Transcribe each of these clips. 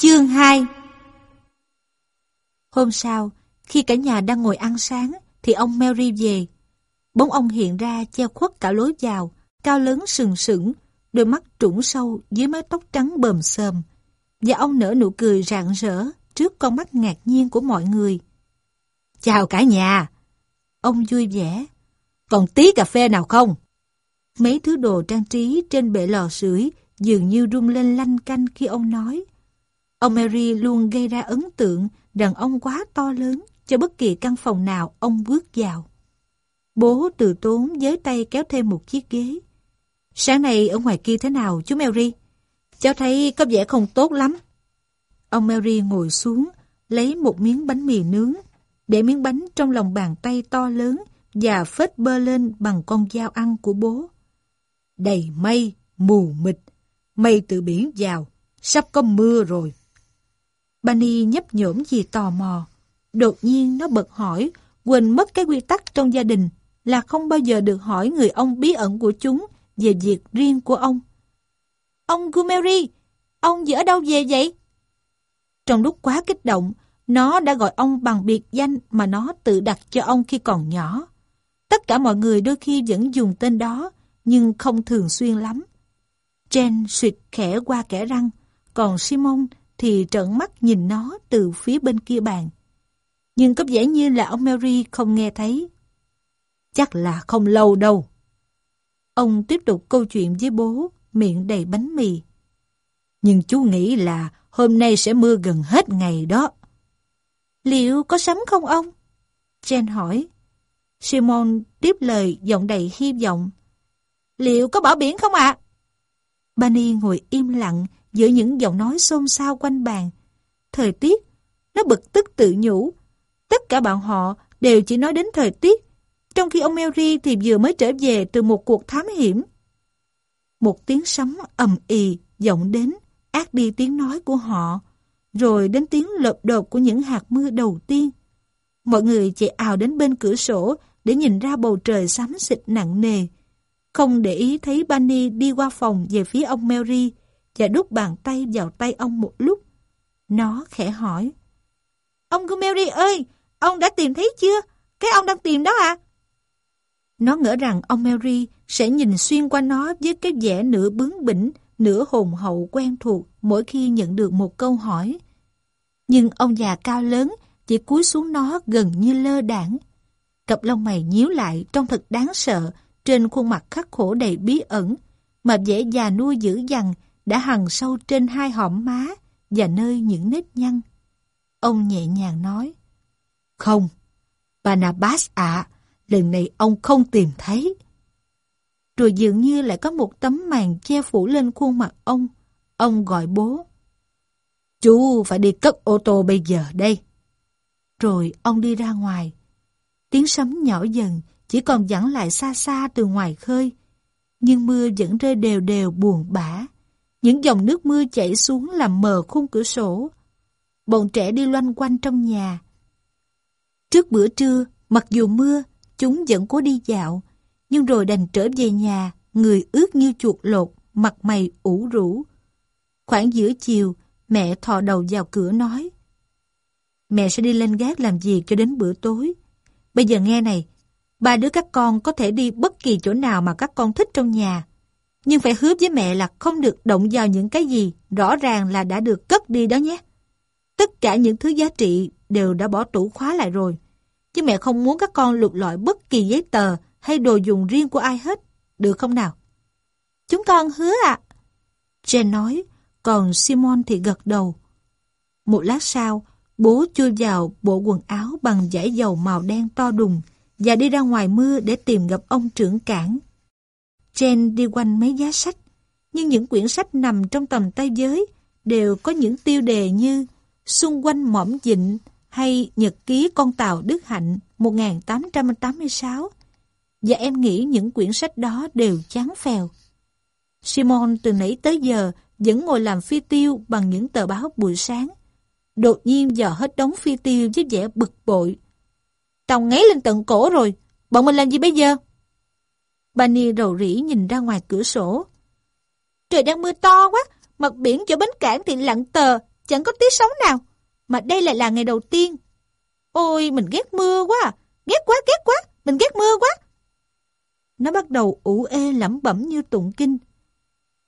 Chương 2 Hôm sau, khi cả nhà đang ngồi ăn sáng, thì ông Mary về. Bóng ông hiện ra che khuất cả lối vào, cao lớn sừng sững, đôi mắt trũng sâu dưới mái tóc trắng bờm sờm. Và ông nở nụ cười rạng rỡ trước con mắt ngạc nhiên của mọi người. Chào cả nhà! Ông vui vẻ. Còn tí cà phê nào không? Mấy thứ đồ trang trí trên bệ lò sưởi dường như rung lên lanh canh khi ông nói. Ông Mary luôn gây ra ấn tượng rằng ông quá to lớn cho bất kỳ căn phòng nào ông bước vào. Bố từ tốn với tay kéo thêm một chiếc ghế. Sáng nay ở ngoài kia thế nào chú Mary? Cháu thấy có vẻ không tốt lắm. Ông Mary ngồi xuống, lấy một miếng bánh mì nướng, để miếng bánh trong lòng bàn tay to lớn và phết bơ lên bằng con dao ăn của bố. Đầy mây, mù mịt, mây từ biển vào, sắp có mưa rồi. Bunny nhấp nhổm gì tò mò. Đột nhiên nó bật hỏi, quên mất cái quy tắc trong gia đình là không bao giờ được hỏi người ông bí ẩn của chúng về việc riêng của ông. Ông Gumeri, ông giờ ở đâu về vậy? Trong lúc quá kích động, nó đã gọi ông bằng biệt danh mà nó tự đặt cho ông khi còn nhỏ. Tất cả mọi người đôi khi vẫn dùng tên đó, nhưng không thường xuyên lắm. Jen suyệt khẽ qua kẻ răng, còn Simon thì trợn mắt nhìn nó từ phía bên kia bàn. Nhưng có vẻ như là ông Mary không nghe thấy. Chắc là không lâu đâu. Ông tiếp tục câu chuyện với bố, miệng đầy bánh mì. Nhưng chú nghĩ là hôm nay sẽ mưa gần hết ngày đó. Liệu có sấm không ông? Jen hỏi. Simon tiếp lời giọng đầy hy vọng. Liệu có bỏ biển không ạ? À? Bunny ngồi im lặng giữa những giọng nói xôn xao quanh bàn. Thời tiết, nó bực tức tự nhủ. Tất cả bọn họ đều chỉ nói đến thời tiết, trong khi ông Mary thì vừa mới trở về từ một cuộc thám hiểm. Một tiếng sấm ầm ì vọng đến, át đi tiếng nói của họ, rồi đến tiếng lợp đột của những hạt mưa đầu tiên. Mọi người chạy ào đến bên cửa sổ để nhìn ra bầu trời xám xịt nặng nề. Không để ý thấy Bunny đi qua phòng về phía ông Mary và đút bàn tay vào tay ông một lúc. Nó khẽ hỏi. Ông Gumeri ơi, ông đã tìm thấy chưa? Cái ông đang tìm đó à? Nó ngỡ rằng ông Mary sẽ nhìn xuyên qua nó với cái vẻ nửa bướng bỉnh, nửa hồn hậu quen thuộc mỗi khi nhận được một câu hỏi. Nhưng ông già cao lớn chỉ cúi xuống nó gần như lơ đảng. Cặp lông mày nhíu lại trông thật đáng sợ trên khuôn mặt khắc khổ đầy bí ẩn, mà vẻ già nuôi dữ dằn đã hằn sâu trên hai hõm má và nơi những nếp nhăn. Ông nhẹ nhàng nói, Không, Barnabas ạ, lần này ông không tìm thấy. Rồi dường như lại có một tấm màn che phủ lên khuôn mặt ông. Ông gọi bố. Chú phải đi cất ô tô bây giờ đây. Rồi ông đi ra ngoài. Tiếng sấm nhỏ dần, chỉ còn dẫn lại xa xa từ ngoài khơi. Nhưng mưa vẫn rơi đều đều buồn bã. Những dòng nước mưa chảy xuống làm mờ khung cửa sổ. Bọn trẻ đi loanh quanh trong nhà. Trước bữa trưa, mặc dù mưa, chúng vẫn cố đi dạo, nhưng rồi đành trở về nhà, người ướt như chuột lột, mặt mày ủ rũ. Khoảng giữa chiều, mẹ thò đầu vào cửa nói. Mẹ sẽ đi lên gác làm việc cho đến bữa tối. Bây giờ nghe này, ba đứa các con có thể đi bất kỳ chỗ nào mà các con thích trong nhà. Nhưng phải hứa với mẹ là không được động vào những cái gì rõ ràng là đã được cất đi đó nhé. Tất cả những thứ giá trị đều đã bỏ tủ khóa lại rồi. Chứ mẹ không muốn các con lục lọi bất kỳ giấy tờ hay đồ dùng riêng của ai hết. Được không nào? Chúng con hứa ạ. À. Jen nói, còn Simon thì gật đầu. Một lát sau, bố chui vào bộ quần áo bằng vải dầu màu đen to đùng và đi ra ngoài mưa để tìm gặp ông trưởng cảng. Jen đi quanh mấy giá sách, nhưng những quyển sách nằm trong tầm tay giới đều có những tiêu đề như Xung quanh mỏm dịnh hay Nhật ký con tàu Đức Hạnh 1886. Và em nghĩ những quyển sách đó đều chán phèo. Simon từ nãy tới giờ vẫn ngồi làm phi tiêu bằng những tờ báo buổi sáng. Đột nhiên dò hết đống phi tiêu với vẻ bực bội. Tàu ngáy lên tận cổ rồi, bọn mình làm gì bây giờ? Bani rầu rĩ nhìn ra ngoài cửa sổ. Trời đang mưa to quá, mặt biển chỗ bến cảng thì lặng tờ, chẳng có tí sóng nào. Mà đây lại là ngày đầu tiên. Ôi, mình ghét mưa quá. Ghét quá, ghét quá. Mình ghét mưa quá. Nó bắt đầu ủ ê lẩm bẩm như tụng kinh.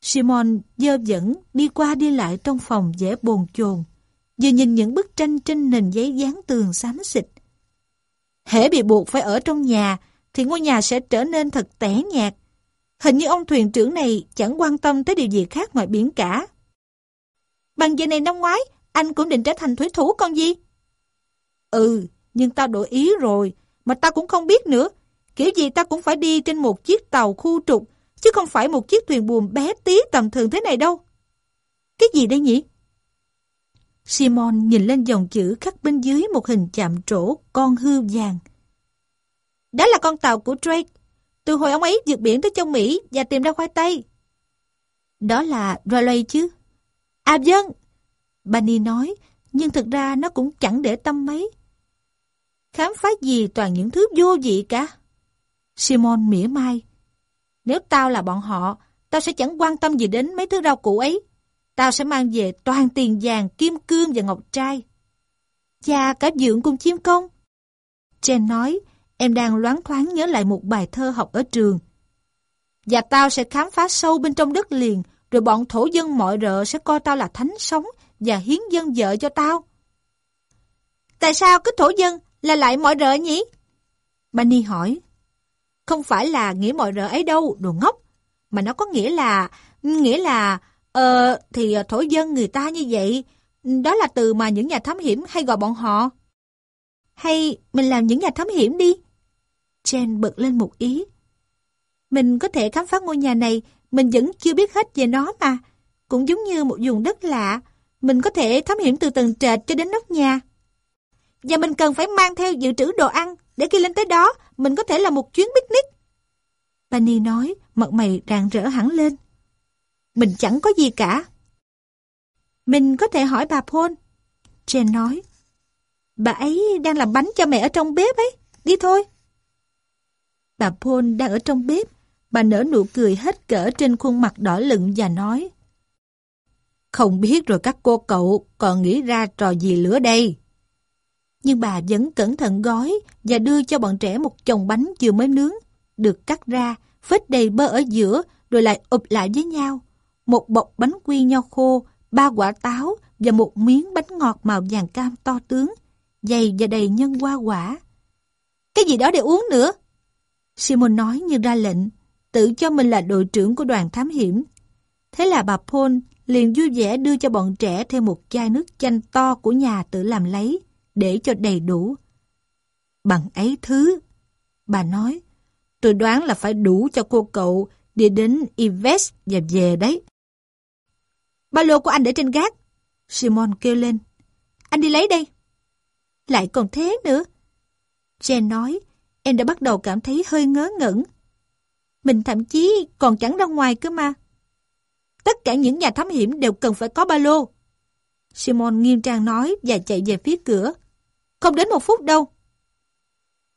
Simon dơ dẫn đi qua đi lại trong phòng dễ bồn chồn, vừa nhìn những bức tranh trên nền giấy dán tường xám xịt. Hễ bị buộc phải ở trong nhà, thì ngôi nhà sẽ trở nên thật tẻ nhạt. Hình như ông thuyền trưởng này chẳng quan tâm tới điều gì khác ngoài biển cả. Bằng giờ này năm ngoái, anh cũng định trở thành thủy thủ con gì? Ừ, nhưng tao đổi ý rồi, mà tao cũng không biết nữa. Kiểu gì tao cũng phải đi trên một chiếc tàu khu trục, chứ không phải một chiếc thuyền buồm bé tí tầm thường thế này đâu. Cái gì đây nhỉ? Simon nhìn lên dòng chữ khắc bên dưới một hình chạm trổ con hươu vàng. Đó là con tàu của Drake. Từ hồi ông ấy vượt biển tới châu Mỹ và tìm ra khoai tây. Đó là Raleigh chứ? À vâng. Bunny nói, nhưng thực ra nó cũng chẳng để tâm mấy. Khám phá gì toàn những thứ vô vị cả. Simon mỉa mai. Nếu tao là bọn họ, tao sẽ chẳng quan tâm gì đến mấy thứ rau củ ấy. Tao sẽ mang về toàn tiền vàng, kim cương và ngọc trai. Và cả dưỡng cùng chim công. Jen nói, em đang loáng thoáng nhớ lại một bài thơ học ở trường. Và tao sẽ khám phá sâu bên trong đất liền, rồi bọn thổ dân mọi rợ sẽ coi tao là thánh sống và hiến dân vợ cho tao. Tại sao cứ thổ dân là lại mọi rợ nhỉ? Bunny hỏi. Không phải là nghĩa mọi rợ ấy đâu, đồ ngốc. Mà nó có nghĩa là, nghĩa là, ờ, thì ờ, thổ dân người ta như vậy. Đó là từ mà những nhà thám hiểm hay gọi bọn họ. Hay mình làm những nhà thám hiểm đi. Jen bật lên một ý. Mình có thể khám phá ngôi nhà này, mình vẫn chưa biết hết về nó mà. Cũng giống như một vùng đất lạ, mình có thể thám hiểm từ tầng trệt cho đến nóc nhà. Và mình cần phải mang theo dự trữ đồ ăn, để khi lên tới đó, mình có thể là một chuyến picnic. Penny nói, mặt mày rạng rỡ hẳn lên. Mình chẳng có gì cả. Mình có thể hỏi bà Paul. Jen nói. Bà ấy đang làm bánh cho mẹ ở trong bếp ấy. Đi thôi. Bà Paul đang ở trong bếp. Bà nở nụ cười hết cỡ trên khuôn mặt đỏ lựng và nói. Không biết rồi các cô cậu còn nghĩ ra trò gì lửa đây nhưng bà vẫn cẩn thận gói và đưa cho bọn trẻ một chồng bánh vừa mới nướng, được cắt ra, vết đầy bơ ở giữa rồi lại ụp lại với nhau. Một bọc bánh quy nho khô, ba quả táo và một miếng bánh ngọt màu vàng cam to tướng, dày và đầy nhân hoa quả. Cái gì đó để uống nữa? Simon nói như ra lệnh, tự cho mình là đội trưởng của đoàn thám hiểm. Thế là bà Paul liền vui vẻ đưa cho bọn trẻ thêm một chai nước chanh to của nhà tự làm lấy để cho đầy đủ. Bằng ấy thứ, bà nói, tôi đoán là phải đủ cho cô cậu đi đến Yves và về đấy. Ba lô của anh để trên gác. Simon kêu lên. Anh đi lấy đây. Lại còn thế nữa. Jen nói, em đã bắt đầu cảm thấy hơi ngớ ngẩn. Mình thậm chí còn chẳng ra ngoài cơ mà. Tất cả những nhà thám hiểm đều cần phải có ba lô. Simon nghiêm trang nói và chạy về phía cửa. Không đến một phút đâu.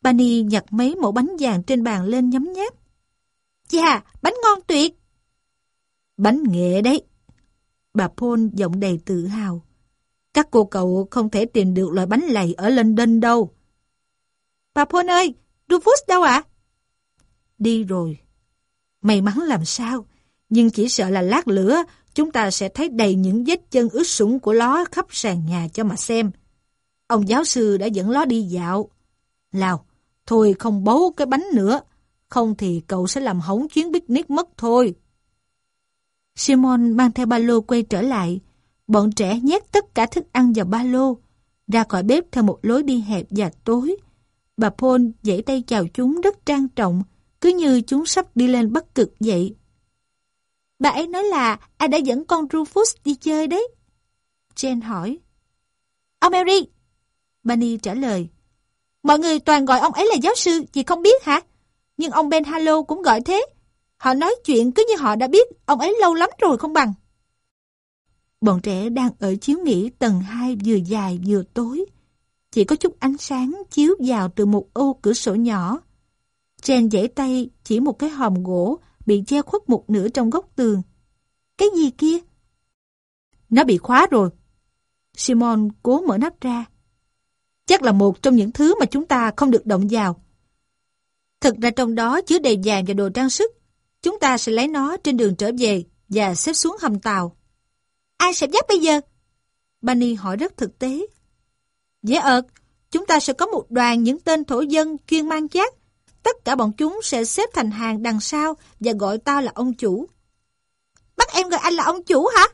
Bani nhặt mấy mẫu bánh vàng trên bàn lên nhấm nháp. Chà, bánh ngon tuyệt. Bánh nghệ đấy. Bà Paul giọng đầy tự hào. Các cô cậu không thể tìm được loại bánh lầy ở London đâu. Bà Paul ơi, Rufus đâu ạ? Đi rồi. May mắn làm sao, nhưng chỉ sợ là lát lửa chúng ta sẽ thấy đầy những vết chân ướt sũng của ló khắp sàn nhà cho mà xem. Ông giáo sư đã dẫn ló đi dạo. Lào, thôi không bấu cái bánh nữa, không thì cậu sẽ làm hỏng chuyến picnic mất thôi. Simon mang theo ba lô quay trở lại. Bọn trẻ nhét tất cả thức ăn vào ba lô, ra khỏi bếp theo một lối đi hẹp và tối. Bà Paul dãy tay chào chúng rất trang trọng, cứ như chúng sắp đi lên bắc cực vậy. Bà ấy nói là ai đã dẫn con Rufus đi chơi đấy. Jane hỏi. Ông Mary, Bunny trả lời. Mọi người toàn gọi ông ấy là giáo sư, chị không biết hả? Nhưng ông Ben Halo cũng gọi thế. Họ nói chuyện cứ như họ đã biết ông ấy lâu lắm rồi không bằng. Bọn trẻ đang ở chiếu nghỉ tầng 2 vừa dài vừa tối. Chỉ có chút ánh sáng chiếu vào từ một ô cửa sổ nhỏ. Jen dãy tay chỉ một cái hòm gỗ bị che khuất một nửa trong góc tường. Cái gì kia? Nó bị khóa rồi. Simon cố mở nắp ra. Chắc là một trong những thứ mà chúng ta không được động vào. Thực ra trong đó chứa đầy vàng và đồ trang sức. Chúng ta sẽ lấy nó trên đường trở về và xếp xuống hầm tàu. Ai sẽ dắt bây giờ? Bunny hỏi rất thực tế. Dễ ợt, chúng ta sẽ có một đoàn những tên thổ dân chuyên mang giác. Tất cả bọn chúng sẽ xếp thành hàng đằng sau và gọi tao là ông chủ. Bắt em gọi anh là ông chủ hả?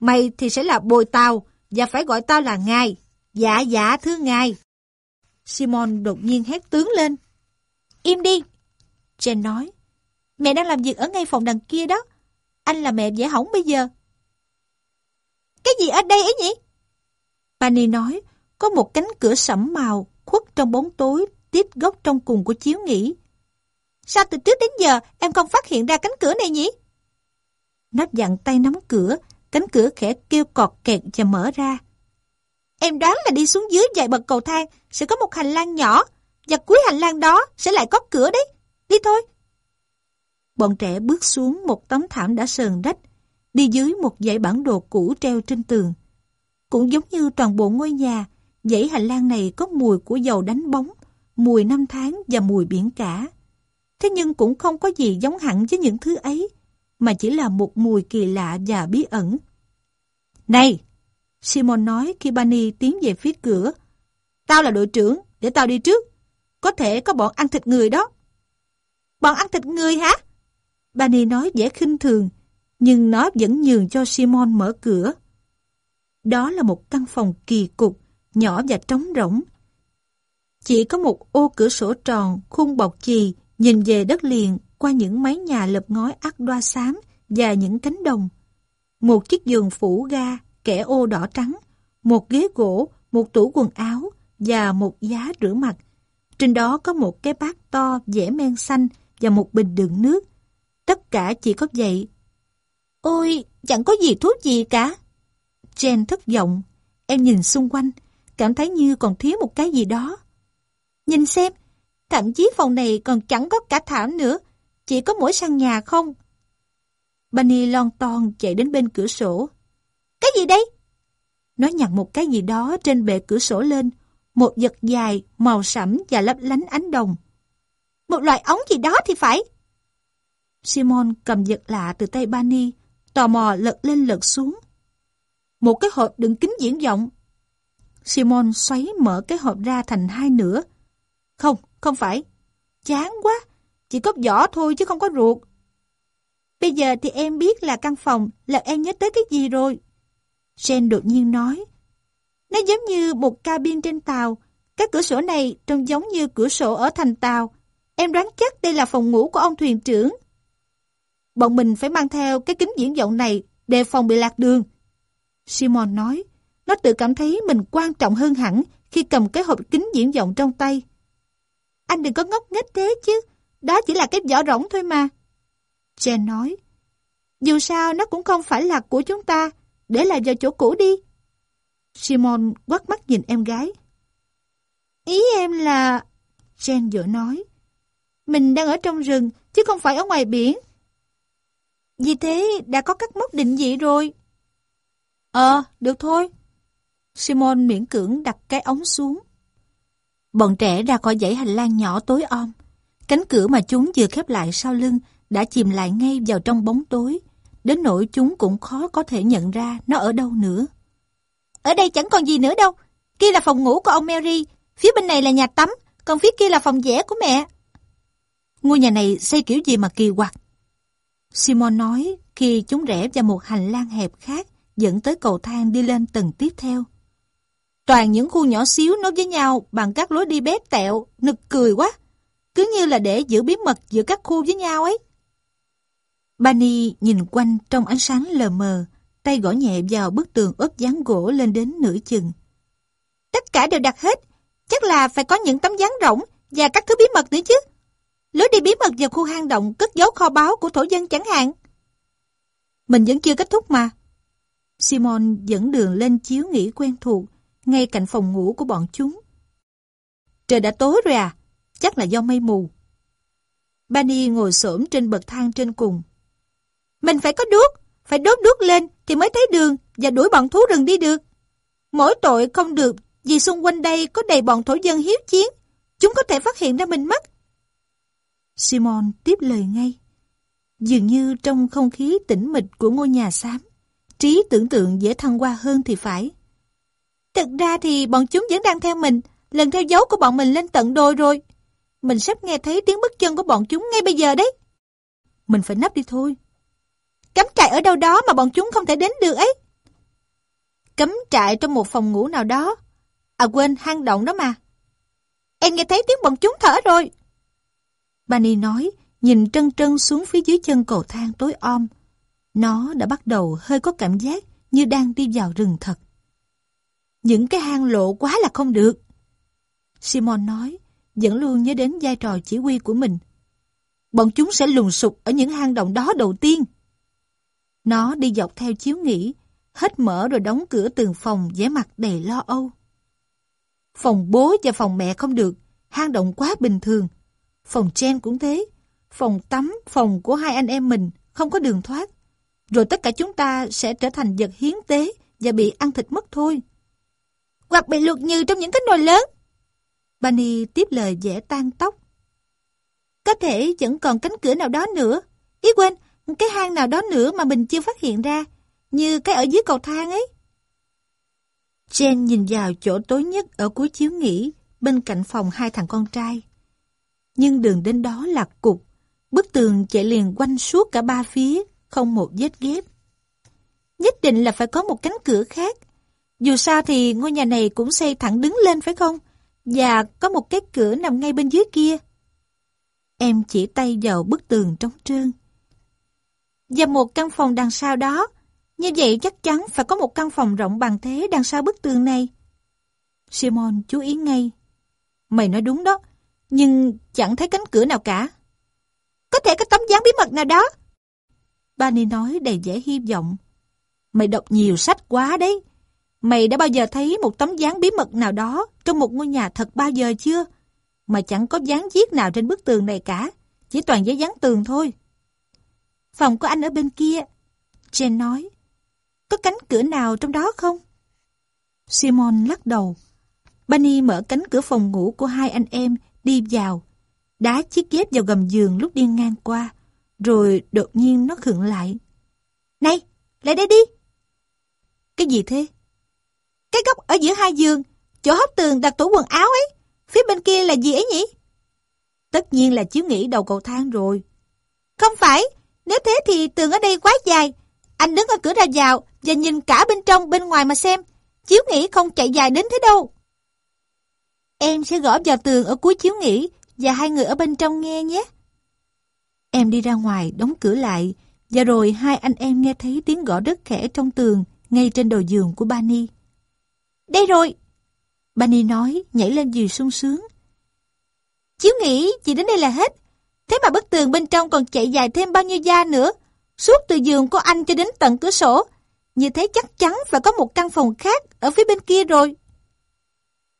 Mày thì sẽ là bồi tàu và phải gọi tao là ngài. Dạ dạ thưa ngài. Simon đột nhiên hét tướng lên. Im đi. Jen nói. Mẹ đang làm việc ở ngay phòng đằng kia đó. Anh là mẹ dễ hỏng bây giờ. Cái gì ở đây ấy nhỉ? Pani nói, có một cánh cửa sẫm màu khuất trong bóng tối tít góc trong cùng của chiếu nghỉ. Sao từ trước đến giờ em không phát hiện ra cánh cửa này nhỉ? Nó dặn tay nắm cửa, cánh cửa khẽ kêu cọt kẹt và mở ra. Em đoán là đi xuống dưới vài bậc cầu thang sẽ có một hành lang nhỏ và cuối hành lang đó sẽ lại có cửa đấy. Đi thôi. Bọn trẻ bước xuống một tấm thảm đã sờn rách, đi dưới một dãy bản đồ cũ treo trên tường. Cũng giống như toàn bộ ngôi nhà, dãy hành lang này có mùi của dầu đánh bóng, mùi năm tháng và mùi biển cả. Thế nhưng cũng không có gì giống hẳn với những thứ ấy, mà chỉ là một mùi kỳ lạ và bí ẩn. Này! Simon nói khi Bunny tiến về phía cửa. Tao là đội trưởng, để tao đi trước. Có thể có bọn ăn thịt người đó. Bọn ăn thịt người hả? Bunny nói dễ khinh thường, nhưng nó vẫn nhường cho Simon mở cửa. Đó là một căn phòng kỳ cục, nhỏ và trống rỗng. Chỉ có một ô cửa sổ tròn, khung bọc chì, nhìn về đất liền qua những mái nhà lợp ngói ác đoa xám và những cánh đồng. Một chiếc giường phủ ga, kẻ ô đỏ trắng, một ghế gỗ, một tủ quần áo và một giá rửa mặt. Trên đó có một cái bát to dẻ men xanh và một bình đựng nước. Tất cả chỉ có vậy. Ôi, chẳng có gì thuốc gì cả. Jen thất vọng. Em nhìn xung quanh, cảm thấy như còn thiếu một cái gì đó. Nhìn xem, thậm chí phòng này còn chẳng có cả thảm nữa, chỉ có mỗi sàn nhà không. Bunny lon ton chạy đến bên cửa sổ. Cái gì đây? Nó nhặt một cái gì đó trên bệ cửa sổ lên, một vật dài, màu sẫm và lấp lánh ánh đồng. Một loại ống gì đó thì phải. Simon cầm vật lạ từ tay Bunny, tò mò lật lên lật xuống. Một cái hộp đựng kính diễn vọng. Simon xoáy mở cái hộp ra thành hai nửa. Không, không phải. Chán quá, chỉ có vỏ thôi chứ không có ruột. Bây giờ thì em biết là căn phòng là em nhớ tới cái gì rồi. Jen đột nhiên nói. Nó giống như một cabin trên tàu. Các cửa sổ này trông giống như cửa sổ ở thành tàu. Em đoán chắc đây là phòng ngủ của ông thuyền trưởng. Bọn mình phải mang theo cái kính diễn vọng này đề phòng bị lạc đường. Simon nói, nó tự cảm thấy mình quan trọng hơn hẳn khi cầm cái hộp kính diễn vọng trong tay. Anh đừng có ngốc nghếch thế chứ, đó chỉ là cái vỏ rỗng thôi mà. Jen nói, dù sao nó cũng không phải là của chúng ta, để lại vào chỗ cũ đi. Simon quắt mắt nhìn em gái. Ý em là... Jen vừa nói, mình đang ở trong rừng, chứ không phải ở ngoài biển. Vì thế đã có các mốc định vị rồi. Ờ, được thôi. Simon miễn cưỡng đặt cái ống xuống. Bọn trẻ ra khỏi dãy hành lang nhỏ tối om. Cánh cửa mà chúng vừa khép lại sau lưng đã chìm lại ngay vào trong bóng tối, đến nỗi chúng cũng khó có thể nhận ra nó ở đâu nữa. Ở đây chẳng còn gì nữa đâu. Kia là phòng ngủ của ông Mary, phía bên này là nhà tắm, còn phía kia là phòng vẽ của mẹ. Ngôi nhà này xây kiểu gì mà kỳ quặc. Simon nói khi chúng rẽ vào một hành lang hẹp khác dẫn tới cầu thang đi lên tầng tiếp theo. Toàn những khu nhỏ xíu nối với nhau bằng các lối đi bếp tẹo, nực cười quá. Cứ như là để giữ bí mật giữa các khu với nhau ấy. Bani nhìn quanh trong ánh sáng lờ mờ, tay gõ nhẹ vào bức tường ốp dáng gỗ lên đến nửa chừng. Tất cả đều đặt hết, chắc là phải có những tấm dáng rỗng và các thứ bí mật nữa chứ. Lối đi bí mật vào khu hang động cất giấu kho báu của thổ dân chẳng hạn. Mình vẫn chưa kết thúc mà. Simon dẫn đường lên chiếu nghỉ quen thuộc, ngay cạnh phòng ngủ của bọn chúng. Trời đã tối rồi à? Chắc là do mây mù. Bani ngồi xổm trên bậc thang trên cùng. Mình phải có đuốc, phải đốt đuốc lên thì mới thấy đường và đuổi bọn thú rừng đi được. Mỗi tội không được vì xung quanh đây có đầy bọn thổ dân hiếu chiến. Chúng có thể phát hiện ra mình mất. Simon tiếp lời ngay. Dường như trong không khí tĩnh mịch của ngôi nhà xám, trí tưởng tượng dễ thăng qua hơn thì phải. Thực ra thì bọn chúng vẫn đang theo mình, lần theo dấu của bọn mình lên tận đồi rồi. Mình sắp nghe thấy tiếng bước chân của bọn chúng ngay bây giờ đấy. Mình phải nấp đi thôi. Cắm trại ở đâu đó mà bọn chúng không thể đến được ấy. Cắm trại trong một phòng ngủ nào đó. À quên, hang động đó mà. Em nghe thấy tiếng bọn chúng thở rồi. Bani nói, nhìn trân trân xuống phía dưới chân cầu thang tối om. Nó đã bắt đầu hơi có cảm giác như đang đi vào rừng thật. Những cái hang lộ quá là không được. Simon nói, vẫn luôn nhớ đến vai trò chỉ huy của mình. Bọn chúng sẽ lùng sụp ở những hang động đó đầu tiên. Nó đi dọc theo chiếu nghỉ, hết mở rồi đóng cửa từng phòng vẻ mặt đầy lo âu. Phòng bố và phòng mẹ không được, hang động quá bình thường. Phòng Jen cũng thế, phòng tắm, phòng của hai anh em mình không có đường thoát. Rồi tất cả chúng ta sẽ trở thành vật hiến tế và bị ăn thịt mất thôi. Hoặc bị luộc như trong những cái nồi lớn. Bunny tiếp lời dễ tan tóc. Có thể vẫn còn cánh cửa nào đó nữa. Ý quên, cái hang nào đó nữa mà mình chưa phát hiện ra, như cái ở dưới cầu thang ấy. Jen nhìn vào chỗ tối nhất ở cuối chiếu nghỉ, bên cạnh phòng hai thằng con trai. Nhưng đường đến đó là cục, bức tường chạy liền quanh suốt cả ba phía, không một vết ghép. Nhất định là phải có một cánh cửa khác. Dù sao thì ngôi nhà này cũng xây thẳng đứng lên phải không? Và có một cái cửa nằm ngay bên dưới kia. Em chỉ tay vào bức tường trống trơn. Và một căn phòng đằng sau đó. Như vậy chắc chắn phải có một căn phòng rộng bằng thế đằng sau bức tường này. Simon chú ý ngay. Mày nói đúng đó, nhưng chẳng thấy cánh cửa nào cả. Có thể có tấm dáng bí mật nào đó. Bani nói đầy vẻ hy vọng. Mày đọc nhiều sách quá đấy. Mày đã bao giờ thấy một tấm dáng bí mật nào đó trong một ngôi nhà thật bao giờ chưa? Mà chẳng có dáng viết nào trên bức tường này cả. Chỉ toàn giấy dán tường thôi. Phòng của anh ở bên kia. Jen nói. Có cánh cửa nào trong đó không? Simon lắc đầu. Bunny mở cánh cửa phòng ngủ của hai anh em đi vào. Đá chiếc dép vào gầm giường lúc đi ngang qua. Rồi đột nhiên nó khựng lại. Này, lại đây đi. Cái gì thế? Cái góc ở giữa hai giường, chỗ hốc tường đặt tủ quần áo ấy. Phía bên kia là gì ấy nhỉ? Tất nhiên là chiếu nghỉ đầu cầu thang rồi. Không phải, nếu thế thì tường ở đây quá dài. Anh đứng ở cửa ra vào và nhìn cả bên trong bên ngoài mà xem. Chiếu nghỉ không chạy dài đến thế đâu. Em sẽ gõ vào tường ở cuối chiếu nghỉ và hai người ở bên trong nghe nhé. Em đi ra ngoài đóng cửa lại và rồi hai anh em nghe thấy tiếng gõ đất khẽ trong tường ngay trên đầu giường của Bani. Đây rồi! Bunny nói nhảy lên giường sung sướng. Chiếu nghĩ chỉ đến đây là hết. Thế mà bức tường bên trong còn chạy dài thêm bao nhiêu da nữa. Suốt từ giường của anh cho đến tận cửa sổ. Như thế chắc chắn phải có một căn phòng khác ở phía bên kia rồi.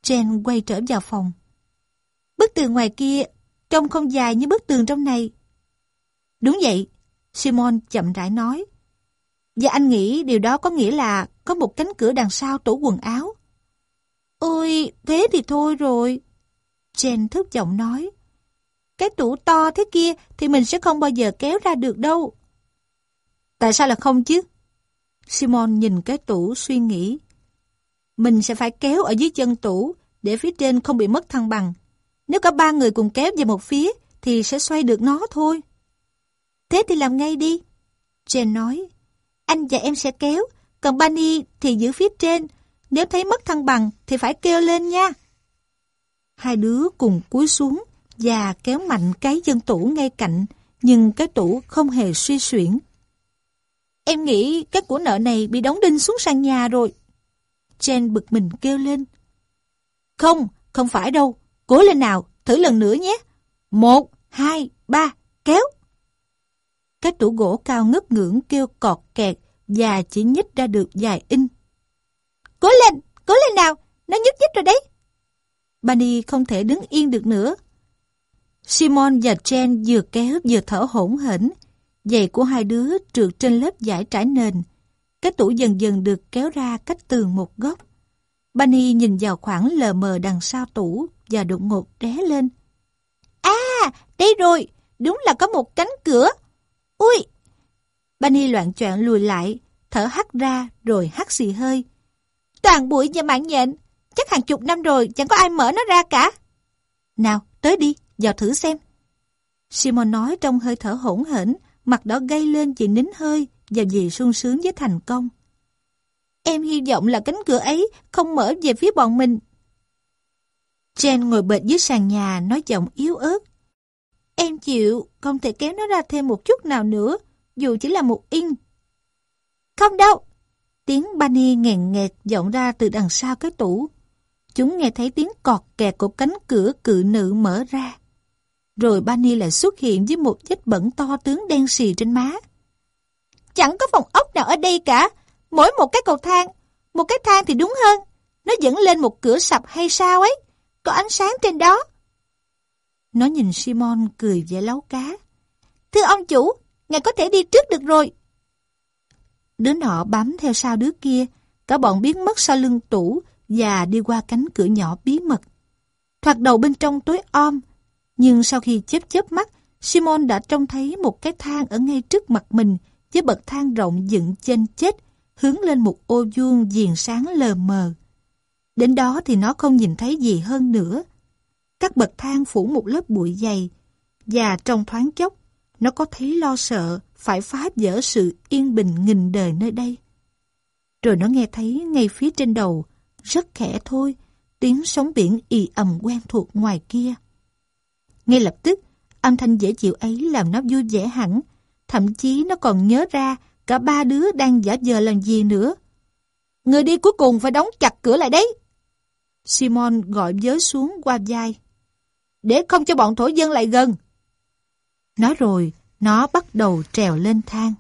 Jen quay trở vào phòng. Bức tường ngoài kia trông không dài như bức tường trong này. Đúng vậy, Simon chậm rãi nói. Và anh nghĩ điều đó có nghĩa là có một cánh cửa đằng sau tủ quần áo. Ôi, thế thì thôi rồi. Jen thức giọng nói. Cái tủ to thế kia thì mình sẽ không bao giờ kéo ra được đâu. Tại sao là không chứ? Simon nhìn cái tủ suy nghĩ. Mình sẽ phải kéo ở dưới chân tủ để phía trên không bị mất thăng bằng. Nếu cả ba người cùng kéo về một phía thì sẽ xoay được nó thôi. Thế thì làm ngay đi. Jen nói. Anh và em sẽ kéo, còn Bunny thì giữ phía trên. Nếu thấy mất thăng bằng thì phải kêu lên nha. Hai đứa cùng cúi xuống và kéo mạnh cái dân tủ ngay cạnh, nhưng cái tủ không hề suy xuyển. Em nghĩ cái của nợ này bị đóng đinh xuống sàn nhà rồi. Jen bực mình kêu lên. Không, không phải đâu. Cố lên nào, thử lần nữa nhé. Một, hai, ba, kéo. Cái tủ gỗ cao ngất ngưỡng kêu cọt kẹt và chỉ nhích ra được vài in. Cố lên, cố lên nào, nó nhúc nhích rồi đấy. Bunny không thể đứng yên được nữa. Simon và Jen vừa kéo vừa thở hổn hển. Giày của hai đứa trượt trên lớp giải trải nền. Cái tủ dần dần được kéo ra cách tường một góc. Bunny nhìn vào khoảng lờ mờ đằng sau tủ và đột ngột ré lên. À, đây rồi, đúng là có một cánh cửa. Ui! Bunny loạn choạng lùi lại, thở hắt ra rồi hắt xì hơi. Toàn bụi và mạng nhện, chắc hàng chục năm rồi chẳng có ai mở nó ra cả. Nào, tới đi, vào thử xem. Simon nói trong hơi thở hỗn hển, mặt đỏ gây lên vì nín hơi và vì sung sướng với thành công. Em hy vọng là cánh cửa ấy không mở về phía bọn mình. Jen ngồi bệt dưới sàn nhà nói giọng yếu ớt. Em chịu, không thể kéo nó ra thêm một chút nào nữa, dù chỉ là một in. Không đâu! Tiếng Bunny nghẹn nghẹt vọng ra từ đằng sau cái tủ. Chúng nghe thấy tiếng cọt kẹt của cánh cửa cự nữ mở ra. Rồi Bunny lại xuất hiện với một vết bẩn to tướng đen xì trên má. Chẳng có phòng ốc nào ở đây cả. Mỗi một cái cầu thang. Một cái thang thì đúng hơn. Nó dẫn lên một cửa sập hay sao ấy. Có ánh sáng trên đó. Nó nhìn Simon cười vẻ lấu cá. Thưa ông chủ, ngài có thể đi trước được rồi. Đứa nọ bám theo sau đứa kia. Cả bọn biến mất sau lưng tủ và đi qua cánh cửa nhỏ bí mật. Thoạt đầu bên trong tối om, nhưng sau khi chớp chớp mắt, Simon đã trông thấy một cái thang ở ngay trước mặt mình với bậc thang rộng dựng trên chết, hướng lên một ô vuông viền sáng lờ mờ. Đến đó thì nó không nhìn thấy gì hơn nữa. Các bậc thang phủ một lớp bụi dày, và trong thoáng chốc, nó có thấy lo sợ phải phá vỡ sự yên bình nghìn đời nơi đây. Rồi nó nghe thấy ngay phía trên đầu, rất khẽ thôi, tiếng sóng biển ì ầm quen thuộc ngoài kia. Ngay lập tức, âm thanh dễ chịu ấy làm nó vui vẻ hẳn, thậm chí nó còn nhớ ra cả ba đứa đang giả vờ làm gì nữa. Người đi cuối cùng phải đóng chặt cửa lại đấy. Simon gọi giới xuống qua vai. Để không cho bọn thổ dân lại gần. Nói rồi, nó bắt đầu trèo lên thang.